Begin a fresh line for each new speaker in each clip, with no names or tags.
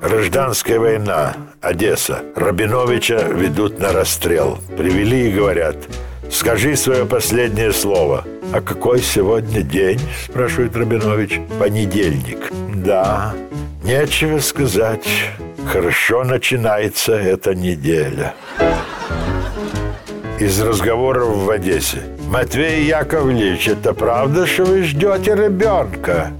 Гражданская война. Одесса. Рабиновича ведут на расстрел. Привели и говорят, скажи свое последнее слово. А какой сегодня день? Спрашивает Рабинович. Понедельник. Да, нечего сказать. Хорошо начинается эта неделя. Из разговоров в Одессе. Матвей Яковлевич, это правда, что вы ждете ребенка?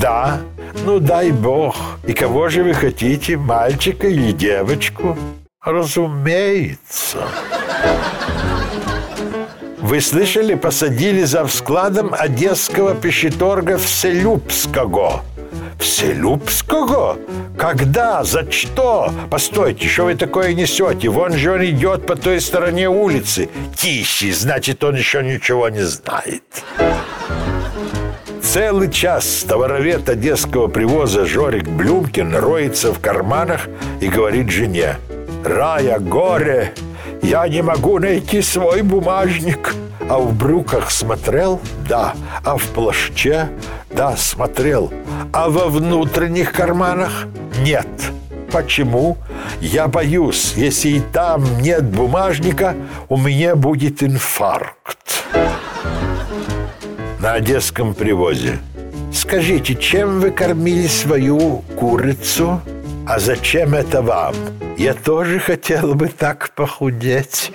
Да. Ну, дай бог. И кого же вы хотите, мальчика или девочку? Разумеется. Вы слышали, посадили за складом одесского пищеторга Вселюбского. Вселюбского? Когда? За что? Постойте, что вы такое несете? Вон же он идет по той стороне улицы. Тише, значит, он еще ничего не знает. Целый час товаровед одесского привоза Жорик Блюмкин роется в карманах и говорит жене «Рая, горе! Я не могу найти свой бумажник!» А в брюках смотрел? Да. А в плаще? Да, смотрел. А во внутренних карманах? Нет. Почему? Я боюсь, если и там нет бумажника, у меня будет инфаркт на одесском привозе. Скажите, чем вы кормили свою курицу? А зачем это вам? Я тоже хотел бы так похудеть.